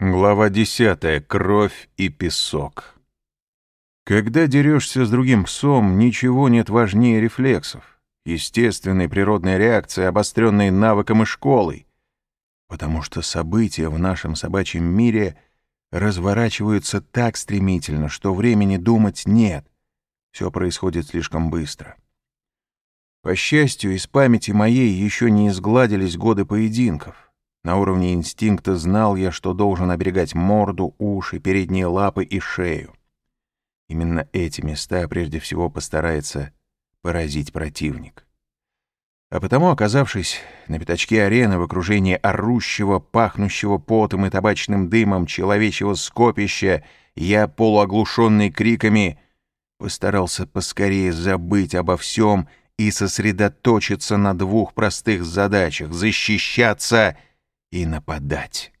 Глава 10. Кровь и песок. Когда дерешься с другим псом, ничего нет важнее рефлексов. Естественной природной реакции, обостренной навыком и школой. Потому что события в нашем собачьем мире разворачиваются так стремительно, что времени думать нет. Все происходит слишком быстро. По счастью, из памяти моей еще не изгладились годы поединков. На уровне инстинкта знал я, что должен оберегать морду, уши, передние лапы и шею. Именно эти места прежде всего постарается поразить противник. А потому, оказавшись на пятачке арены в окружении орущего, пахнущего потом и табачным дымом человечего скопища, я, полуоглушенный криками, постарался поскорее забыть обо всем и сосредоточиться на двух простых задачах — защищаться — и нападать.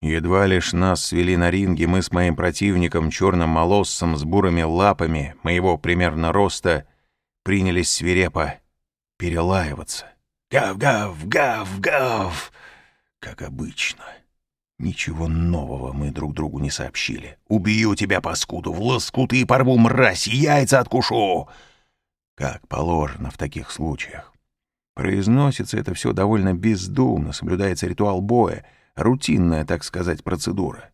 Едва лишь нас свели на ринге, мы с моим противником, черным молоссом с бурыми лапами, моего примерно роста, принялись свирепо перелаиваться. «Гав-гав, гав-гав!» Как обычно. Ничего нового мы друг другу не сообщили. «Убью тебя, паскуду, в лоскуты и порву, мразь, яйца откушу!» Как положено в таких случаях. Произносится это все довольно бездумно, соблюдается ритуал боя, рутинная, так сказать, процедура.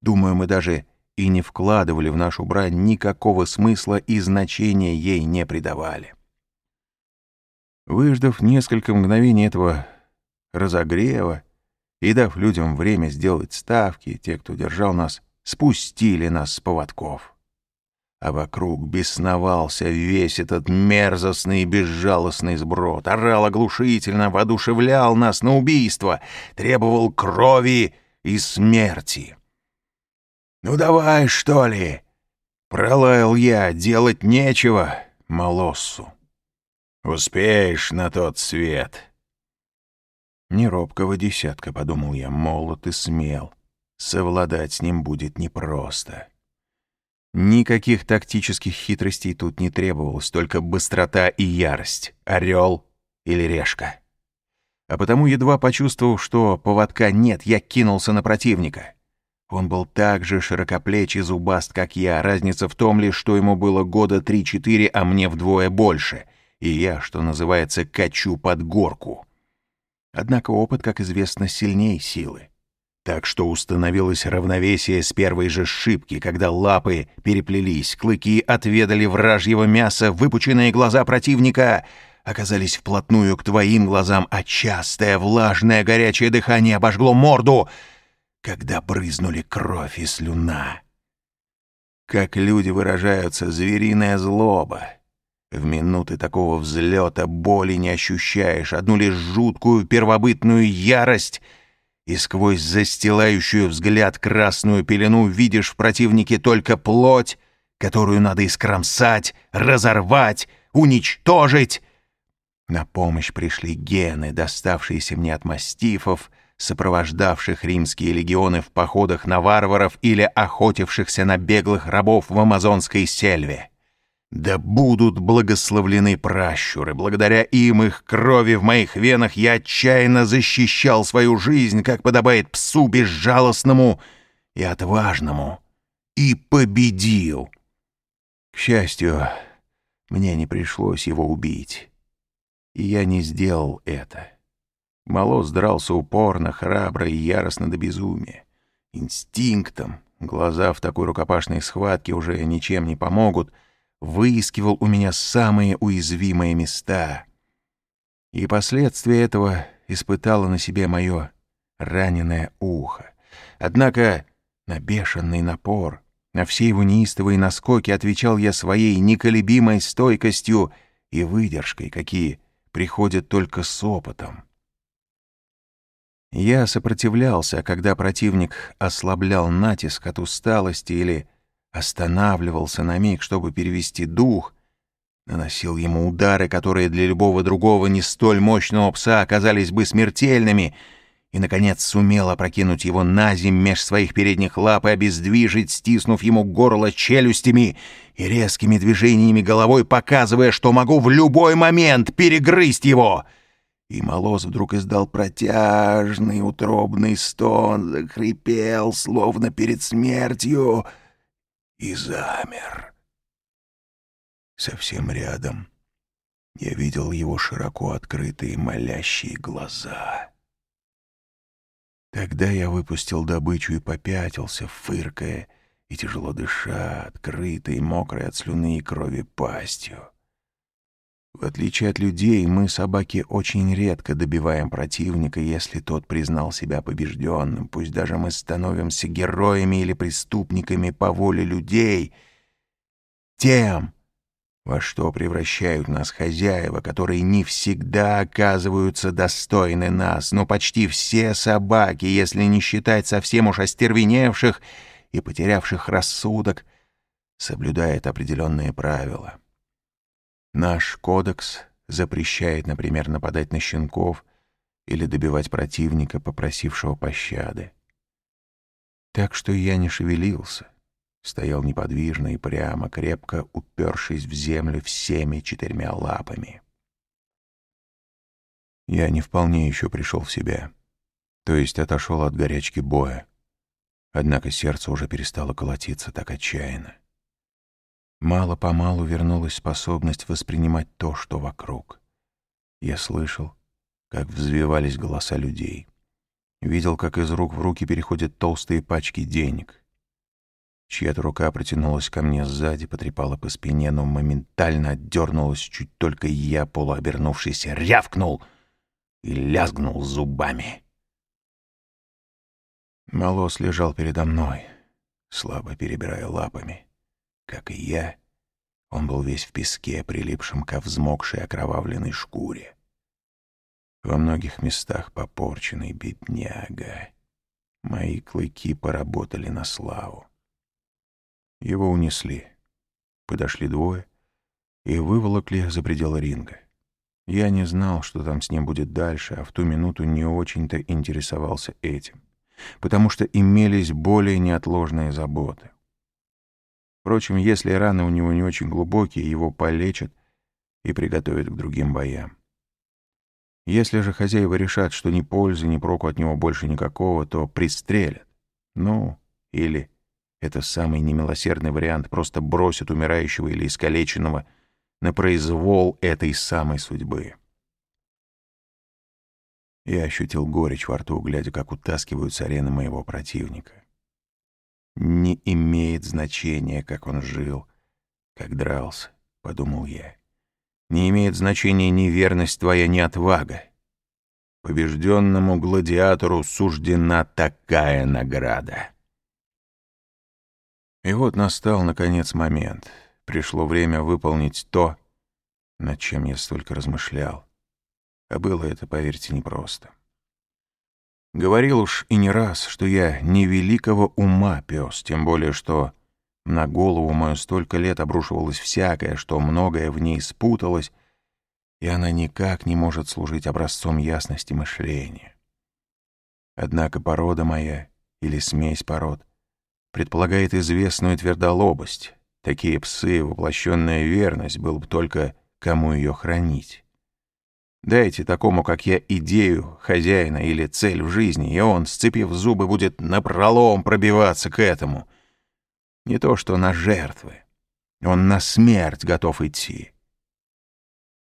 Думаю, мы даже и не вкладывали в нашу брань никакого смысла и значения ей не придавали. Выждав несколько мгновений этого разогрева и дав людям время сделать ставки, те, кто держал нас, спустили нас с поводков а вокруг бесновался весь этот мерзостный и безжалостный сброд, орал оглушительно, воодушевлял нас на убийство, требовал крови и смерти. «Ну давай, что ли?» — пролаял я, делать нечего, Молоссу. «Успеешь на тот свет». Неробкого десятка, — подумал я, — молод и смел. Совладать с ним будет непросто. Никаких тактических хитростей тут не требовалось, только быстрота и ярость. Орел или решка. А потому, едва почувствовав, что поводка нет, я кинулся на противника. Он был так же широкоплеч и зубаст, как я. Разница в том лишь, что ему было года три-четыре, а мне вдвое больше. И я, что называется, качу под горку. Однако опыт, как известно, сильнее силы. Так что установилось равновесие с первой же шибки, когда лапы переплелись, клыки отведали вражьего мяса, выпученные глаза противника оказались вплотную к твоим глазам, а частое влажное горячее дыхание обожгло морду, когда брызнули кровь и слюна. Как люди выражаются, звериная злоба. В минуты такого взлета боли не ощущаешь, одну лишь жуткую первобытную ярость — и сквозь застилающую взгляд красную пелену видишь в противнике только плоть, которую надо искромсать, разорвать, уничтожить. На помощь пришли гены, доставшиеся мне от мастифов, сопровождавших римские легионы в походах на варваров или охотившихся на беглых рабов в амазонской сельве. Да будут благословлены пращуры. Благодаря им, их крови в моих венах я отчаянно защищал свою жизнь, как подобает псу безжалостному и отважному. И победил. К счастью, мне не пришлось его убить. И я не сделал это. Молос дрался упорно, храбро и яростно до безумия. Инстинктом. Глаза в такой рукопашной схватке уже ничем не помогут — выискивал у меня самые уязвимые места. И последствия этого испытало на себе мое раненое ухо. Однако на бешеный напор, на все его неистовые наскоки отвечал я своей неколебимой стойкостью и выдержкой, какие приходят только с опытом. Я сопротивлялся, когда противник ослаблял натиск от усталости или останавливался на миг, чтобы перевести дух, наносил ему удары, которые для любого другого не столь мощного пса оказались бы смертельными, и, наконец, сумел опрокинуть его на земь меж своих передних лап и обездвижить, стиснув ему горло челюстями и резкими движениями головой, показывая, что могу в любой момент перегрызть его. И Молос вдруг издал протяжный утробный стон, захрипел, словно перед смертью, и замер. Совсем рядом я видел его широко открытые молящие глаза. Тогда я выпустил добычу и попятился, фыркая и тяжело дыша, открытой, мокрой от слюны и крови пастью. В отличие от людей, мы, собаки, очень редко добиваем противника, если тот признал себя побежденным. Пусть даже мы становимся героями или преступниками по воле людей. Тем, во что превращают нас хозяева, которые не всегда оказываются достойны нас, но почти все собаки, если не считать совсем уж остервеневших и потерявших рассудок, соблюдают определенные правила. Наш кодекс запрещает, например, нападать на щенков или добивать противника, попросившего пощады. Так что я не шевелился, стоял неподвижно и прямо, крепко упершись в землю всеми четырьмя лапами. Я не вполне еще пришел в себя, то есть отошел от горячки боя. Однако сердце уже перестало колотиться так отчаянно. Мало-помалу вернулась способность воспринимать то, что вокруг. Я слышал, как взвивались голоса людей. Видел, как из рук в руки переходят толстые пачки денег. Чья-то рука протянулась ко мне сзади, потрепала по спине, но моментально отдернулась, чуть только я, полуобернувшись, рявкнул и лязгнул зубами. Малос лежал передо мной, слабо перебирая лапами. Как и я, он был весь в песке, прилипшем ко взмокшей окровавленной шкуре. Во многих местах попорченный бедняга. Мои клыки поработали на славу. Его унесли. Подошли двое и выволокли за пределы ринга. Я не знал, что там с ним будет дальше, а в ту минуту не очень-то интересовался этим, потому что имелись более неотложные заботы. Впрочем, если раны у него не очень глубокие, его полечат и приготовят к другим боям. Если же хозяева решат, что ни пользы, ни проку от него больше никакого, то пристрелят. Ну, или, это самый немилосердный вариант, просто бросят умирающего или искалеченного на произвол этой самой судьбы. Я ощутил горечь во рту, глядя, как утаскивают с арены моего противника. Не имеет значения, как он жил, как дрался, — подумал я. Не имеет значения ни верность твоя, ни отвага. Побежденному гладиатору суждена такая награда. И вот настал, наконец, момент. Пришло время выполнить то, над чем я столько размышлял. А было это, поверьте, непросто. Говорил уж и не раз, что я не великого ума пес, тем более что на голову мою столько лет обрушивалось всякое, что многое в ней спуталось, и она никак не может служить образцом ясности мышления. Однако порода моя, или смесь пород, предполагает известную твердолобость. Такие псы, воплощенная верность, был бы только кому ее хранить. Дайте такому, как я, идею хозяина или цель в жизни, и он, сцепив зубы, будет напролом пробиваться к этому. Не то что на жертвы. Он на смерть готов идти.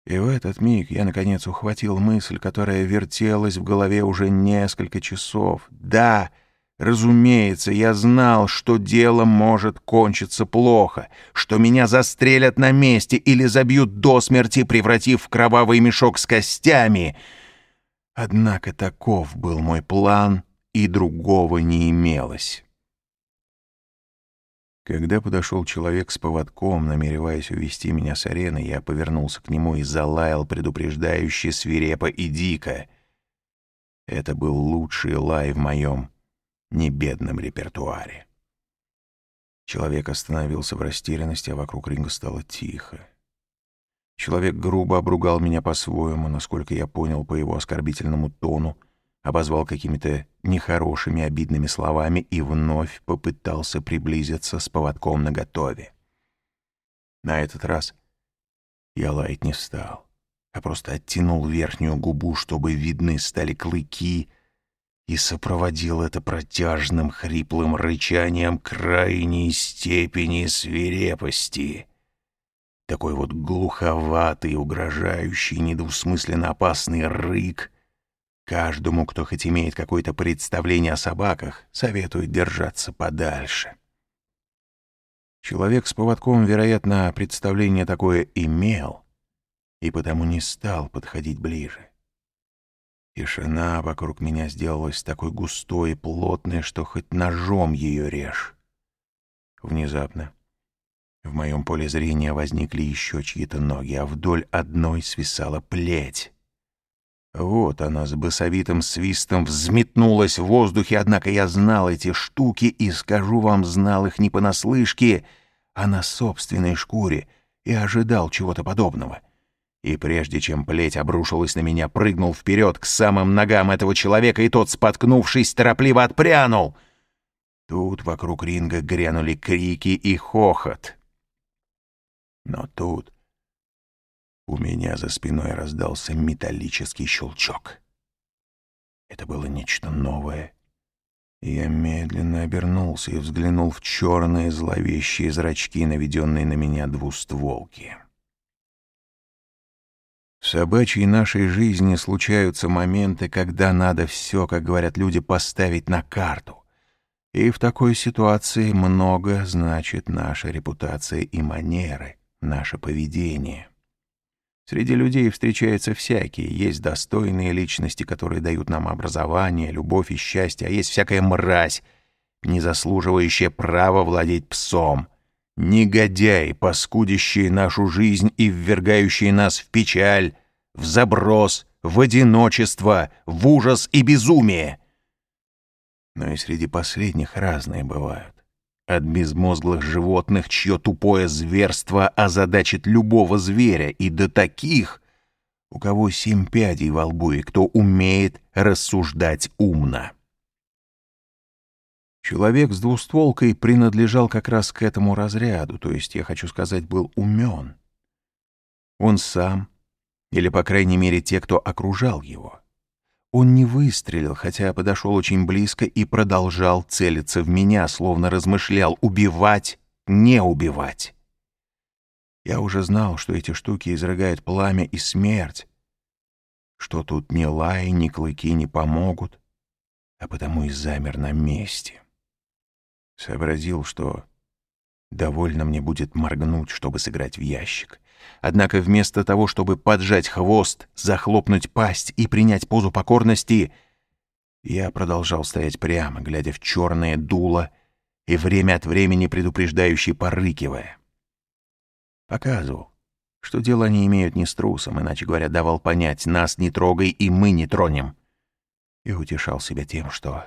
И в этот миг я, наконец, ухватил мысль, которая вертелась в голове уже несколько часов. Да, — Разумеется, я знал, что дело может кончиться плохо, что меня застрелят на месте или забьют до смерти, превратив в кровавый мешок с костями. Однако таков был мой план, и другого не имелось. Когда подошел человек с поводком, намереваясь увести меня с арены, я повернулся к нему и залаял предупреждающе свирепо и дико. Это был лучший лай в моем небедном репертуаре. Человек остановился в растерянности, а вокруг ринга стало тихо. Человек грубо обругал меня по-своему, насколько я понял по его оскорбительному тону, обозвал какими-то нехорошими обидными словами и вновь попытался приблизиться с поводком наготове. На этот раз я лаять не стал. а просто оттянул верхнюю губу, чтобы видны стали клыки, и сопроводил это протяжным хриплым рычанием крайней степени свирепости. Такой вот глуховатый, угрожающий, недвусмысленно опасный рык. Каждому, кто хоть имеет какое-то представление о собаках, советует держаться подальше. Человек с поводком, вероятно, представление такое имел, и потому не стал подходить ближе. Тишина вокруг меня сделалась такой густой и плотной, что хоть ножом ее режь. Внезапно в моем поле зрения возникли еще чьи-то ноги, а вдоль одной свисала плеть. Вот она с басовитым свистом взметнулась в воздухе, однако я знал эти штуки и, скажу вам, знал их не понаслышке, а на собственной шкуре и ожидал чего-то подобного. И прежде чем плеть обрушилась на меня, прыгнул вперед к самым ногам этого человека, и тот, споткнувшись, торопливо отпрянул. Тут вокруг ринга грянули крики и хохот. Но тут у меня за спиной раздался металлический щелчок. Это было нечто новое. Я медленно обернулся и взглянул в черные зловещие зрачки, наведенные на меня двустволки. В собачьей нашей жизни случаются моменты, когда надо все, как говорят люди, поставить на карту. И в такой ситуации много значит наша репутация и манеры, наше поведение. Среди людей встречаются всякие. Есть достойные личности, которые дают нам образование, любовь и счастье, а есть всякая мразь, не заслуживающая права владеть псом. Негодяи, паскудящие нашу жизнь и ввергающие нас в печаль, в заброс, в одиночество, в ужас и безумие. Но и среди последних разные бывают. От безмозглых животных, чье тупое зверство озадачит любого зверя, и до таких, у кого семь пядей во лбу и кто умеет рассуждать умно. Человек с двустволкой принадлежал как раз к этому разряду, то есть, я хочу сказать, был умен. Он сам, или, по крайней мере, те, кто окружал его, он не выстрелил, хотя подошел очень близко и продолжал целиться в меня, словно размышлял убивать, не убивать. Я уже знал, что эти штуки изрыгают пламя и смерть, что тут ни лай, ни клыки не помогут, а потому и замер на месте. Сообразил, что довольно мне будет моргнуть, чтобы сыграть в ящик, Однако вместо того, чтобы поджать хвост, захлопнуть пасть и принять позу покорности, я продолжал стоять прямо, глядя в черное дуло и время от времени предупреждающий порыкивая. Показывал, что дела не имеют ни с трусом, иначе говоря, давал понять, нас не трогай и мы не тронем. И утешал себя тем, что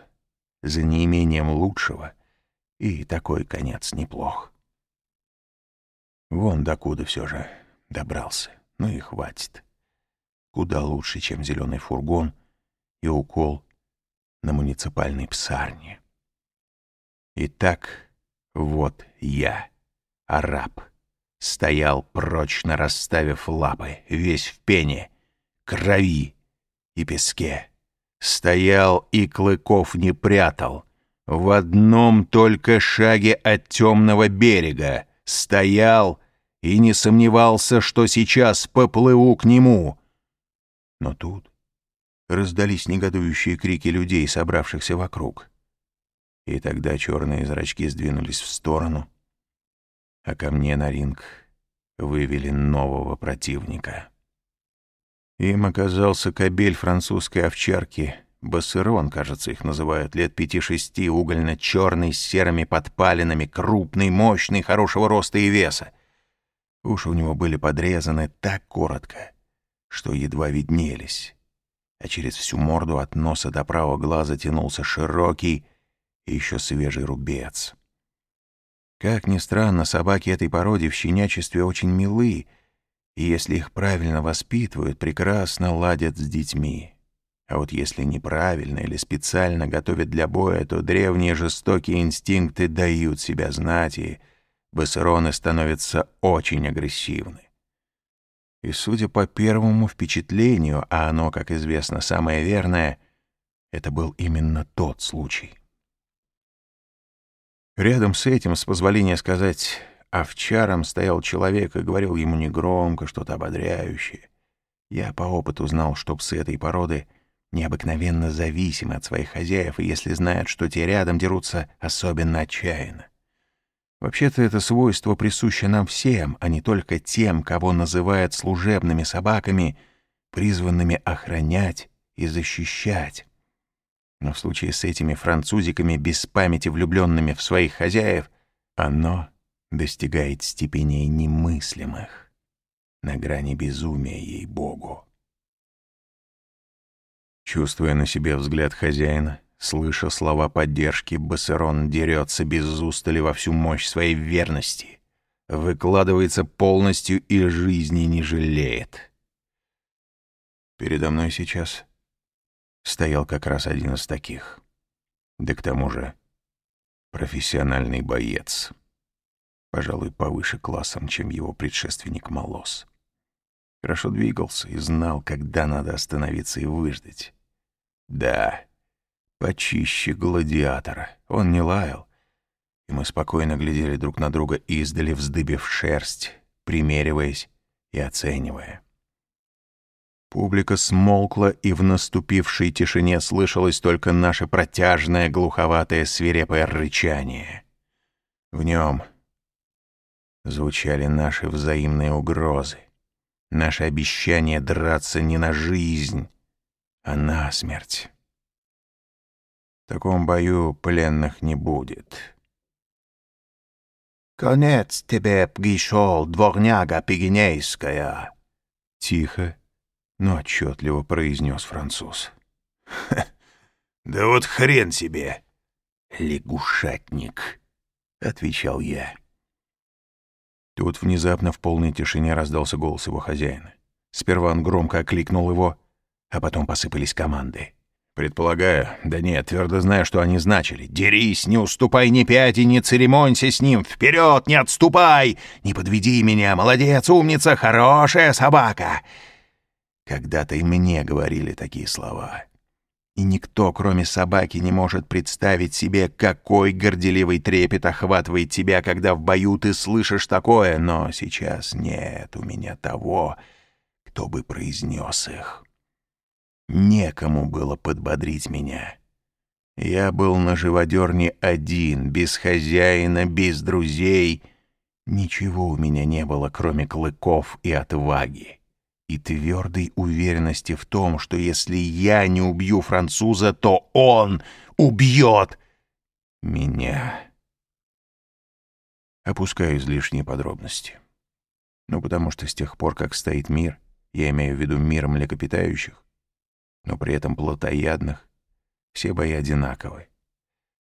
за неимением лучшего и такой конец неплох. Вон докуда все же Добрался. Ну и хватит. Куда лучше, чем зеленый фургон и укол на муниципальной псарне. Итак, вот я, араб, стоял, прочно расставив лапы, весь в пене, крови и песке. Стоял и клыков не прятал. В одном только шаге от темного берега. Стоял и не сомневался, что сейчас поплыву к нему. Но тут раздались негодующие крики людей, собравшихся вокруг. И тогда черные зрачки сдвинулись в сторону, а ко мне на ринг вывели нового противника. Им оказался кобель французской овчарки, басырон, кажется, их называют, лет пяти-шести, угольно-черный, с серыми подпалинами, крупный, мощный, хорошего роста и веса. Уши у него были подрезаны так коротко, что едва виднелись, а через всю морду от носа до правого глаза тянулся широкий и еще свежий рубец. Как ни странно, собаки этой породы в щенячестве очень милы, и если их правильно воспитывают, прекрасно ладят с детьми. А вот если неправильно или специально готовят для боя, то древние жестокие инстинкты дают себя знать и басароны становятся очень агрессивны. И судя по первому впечатлению, а оно, как известно, самое верное, это был именно тот случай. Рядом с этим, с позволения сказать, овчаром стоял человек и говорил ему негромко, что-то ободряющее. Я по опыту знал, что псы этой породы необыкновенно зависимы от своих хозяев, и если знают, что те рядом дерутся, особенно отчаянно. Вообще-то это свойство присуще нам всем, а не только тем, кого называют служебными собаками, призванными охранять и защищать. Но в случае с этими французиками без памяти влюбленными в своих хозяев, оно достигает степеней немыслимых, на грани безумия, ей-богу. Чувствуя на себе взгляд хозяина, Слыша слова поддержки, Бассерон дерется без устали во всю мощь своей верности, выкладывается полностью и жизни не жалеет. Передо мной сейчас стоял как раз один из таких. Да к тому же профессиональный боец, пожалуй, повыше классом, чем его предшественник Молос. Хорошо двигался и знал, когда надо остановиться и выждать. Да, почище гладиатора. Он не лаял. И мы спокойно глядели друг на друга издали, вздыбив шерсть, примериваясь и оценивая. Публика смолкла, и в наступившей тишине слышалось только наше протяжное, глуховатое, свирепое рычание. В нем звучали наши взаимные угрозы, наше обещание драться не на жизнь, а на смерть. В таком бою пленных не будет. «Конец тебе пришел, дворняга пигинейская!» Тихо, но отчетливо произнес француз. «Да вот хрен тебе, лягушатник!» — отвечал я. Тут внезапно в полной тишине раздался голос его хозяина. Сперва он громко окликнул его, а потом посыпались команды. Предполагаю, да нет, твердо знаю, что они значили. «Дерись, не уступай ни пяти, не церемонься с ним! Вперед, не отступай! Не подведи меня! Молодец, умница, хорошая собака!» Когда-то и мне говорили такие слова. И никто, кроме собаки, не может представить себе, какой горделивый трепет охватывает тебя, когда в бою ты слышишь такое, но сейчас нет у меня того, кто бы произнес их. Некому было подбодрить меня. Я был на живодерне один, без хозяина, без друзей. Ничего у меня не было, кроме клыков и отваги. И твердой уверенности в том, что если я не убью француза, то он убьет меня. Опускаю излишние подробности. Ну, потому что с тех пор, как стоит мир, я имею в виду мир млекопитающих, но при этом плотоядных, все бои одинаковы.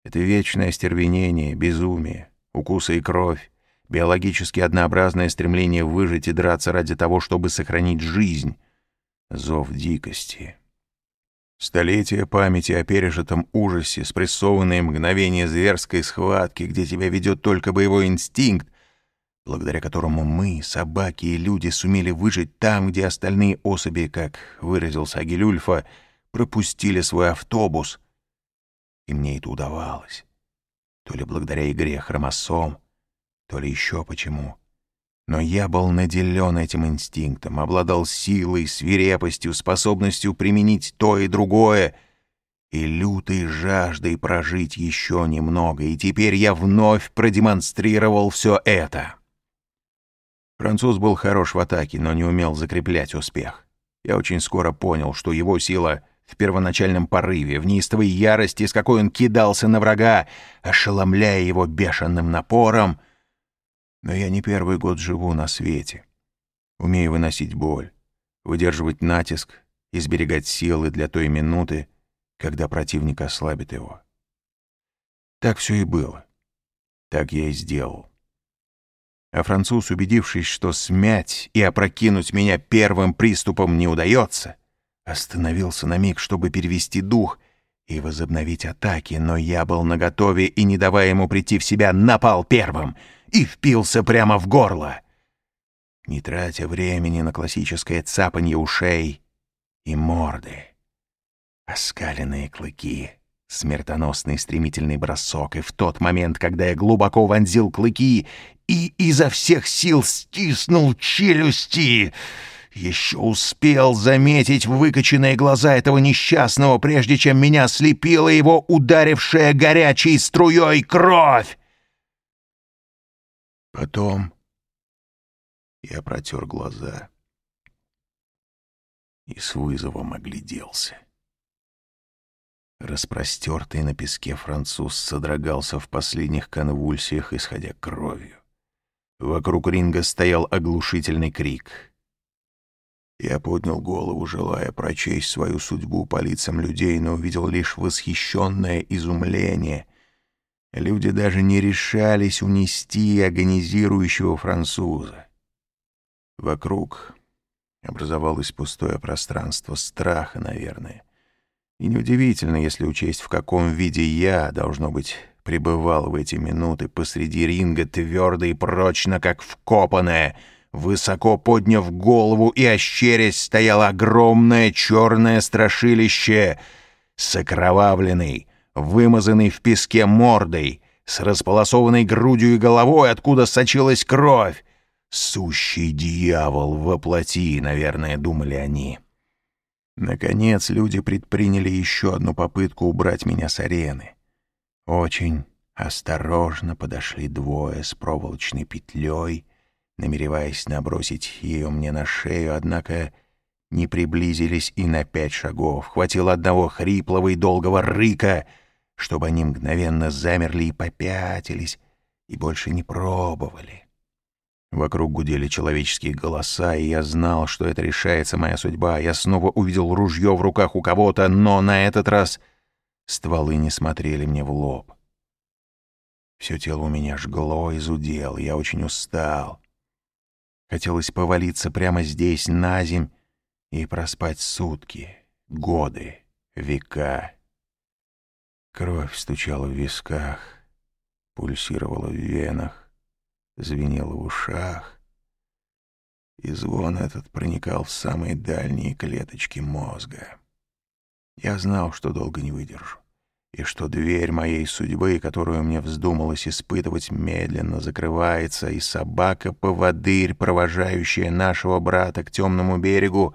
Это вечное остервенение, безумие, укусы и кровь, биологически однообразное стремление выжить и драться ради того, чтобы сохранить жизнь, зов дикости. Столетия памяти о пережитом ужасе, спрессованные мгновения зверской схватки, где тебя ведет только боевой инстинкт, благодаря которому мы, собаки и люди, сумели выжить там, где остальные особи, как выразился Агилюльфа, пропустили свой автобус. И мне это удавалось. То ли благодаря игре хромосом, то ли еще почему. Но я был наделен этим инстинктом, обладал силой, свирепостью, способностью применить то и другое — и лютой жаждой прожить еще немного, и теперь я вновь продемонстрировал все это. Француз был хорош в атаке, но не умел закреплять успех. Я очень скоро понял, что его сила в первоначальном порыве, в неистовой ярости, с какой он кидался на врага, ошеломляя его бешеным напором. Но я не первый год живу на свете. Умею выносить боль, выдерживать натиск и сберегать силы для той минуты, когда противник ослабит его. Так все и было. Так я и сделал. А француз, убедившись, что смять и опрокинуть меня первым приступом не удается, остановился на миг, чтобы перевести дух и возобновить атаки, но я был наготове и, не давая ему прийти в себя, напал первым и впился прямо в горло. не тратя времени на классическое цапанье ушей и морды. Оскаленные клыки, смертоносный стремительный бросок, и в тот момент, когда я глубоко вонзил клыки и изо всех сил стиснул челюсти, еще успел заметить выкоченные глаза этого несчастного, прежде чем меня ослепила его ударившая горячей струей кровь. Потом я протер глаза и с вызовом огляделся. Распростертый на песке француз содрогался в последних конвульсиях, исходя кровью. Вокруг ринга стоял оглушительный крик. Я поднял голову, желая прочесть свою судьбу по лицам людей, но увидел лишь восхищенное изумление. Люди даже не решались унести агонизирующего француза. Вокруг образовалось пустое пространство страха, наверное. И неудивительно, если учесть, в каком виде я, должно быть, пребывал в эти минуты посреди ринга твердо и прочно, как вкопанное, высоко подняв голову и ощерясь стояло огромное черное страшилище с окровавленной, вымазанной в песке мордой, с располосованной грудью и головой, откуда сочилась кровь. Сущий дьявол воплоти, наверное, думали они. Наконец люди предприняли еще одну попытку убрать меня с арены. Очень осторожно подошли двое с проволочной петлей, намереваясь набросить ее мне на шею, однако не приблизились и на пять шагов. Хватило одного хриплого и долгого рыка, чтобы они мгновенно замерли и попятились, и больше не пробовали. Вокруг гудели человеческие голоса, и я знал, что это решается моя судьба. Я снова увидел ружье в руках у кого-то, но на этот раз стволы не смотрели мне в лоб. Все тело у меня жгло и зудело, я очень устал. Хотелось повалиться прямо здесь, на земь, и проспать сутки, годы, века. Кровь стучала в висках, пульсировала в венах звенело в ушах, и звон этот проникал в самые дальние клеточки мозга. Я знал, что долго не выдержу, и что дверь моей судьбы, которую мне вздумалось испытывать, медленно закрывается, и собака-поводырь, провожающая нашего брата к темному берегу,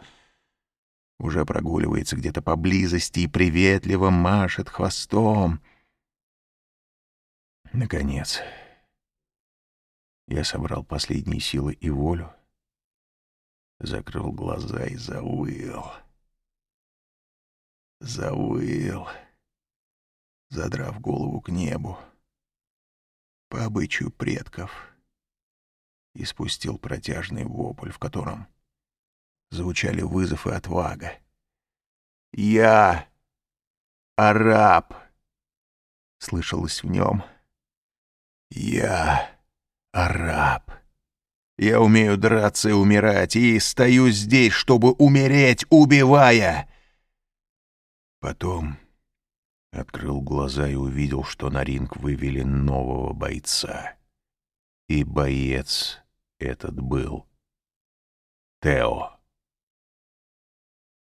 уже прогуливается где-то поблизости и приветливо машет хвостом. Наконец... Я собрал последние силы и волю, закрыл глаза и завыл. Завыл, задрав голову к небу, по обычаю предков, и спустил протяжный вопль, в котором звучали вызов и отвага. «Я араб!» — слышалось в нем. «Я...» араб. Я умею драться и умирать, и стою здесь, чтобы умереть, убивая. Потом открыл глаза и увидел, что на ринг вывели нового бойца. И боец этот был Тео.